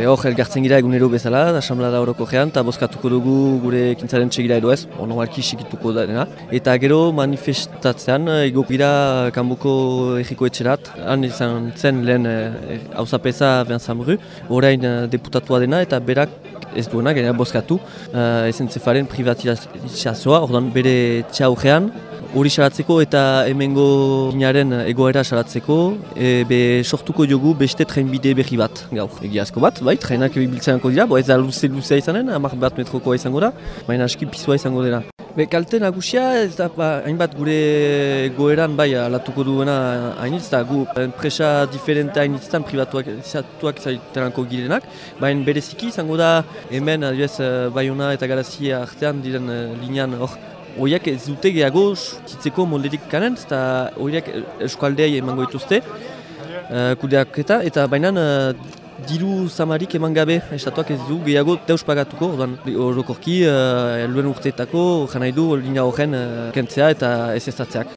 Be hor, elgartzen gira egunero bezala, asamblea da horoko gean, eta bozkatuko dugu gure ekintzaren txegira edo ez, normalki sikituko dena. Eta gero manifestatzean, ego gira kanbuko egiko etxerat, han izan zen lehen hauzapeza e, Vincent orain deputatua dena, eta berak ez duena, gara bozkatu, uh, ezen zefaren privatizazioa, ordan bere txaugean, hori salatzeko eta hemengo inaren egoera salatzeko, e, be sortuko jogu beste trenbide berri bat, gaur. Egiazko bat, bai, trenak biltzenako dira, bo ez da luze-luzea izanen, amak bat metrokoa izango da, baina aski pizua izango dira. Be, kalte nagusia, ez da, ba, hainbat gure goeran bai alatuko duena hainitz, da gu enpresa diferente hainitztan privatuak izatuak izatenako girenak, baina bereziki izango da hemen, adibes, Bayona eta Garazia artean diren uh, linean hor, Horiak ez dute gehiago zitzeko molderik kanen, eta horiak eskualdeai emango dituzte, uh, kudeak eta, eta baina uh, diru zamarik eman gabe, estatuak ez du gehiago deus pagatuko, horokorki uh, luen urteetako, jana du, linea horren uh, kentzea eta ez estatzeak.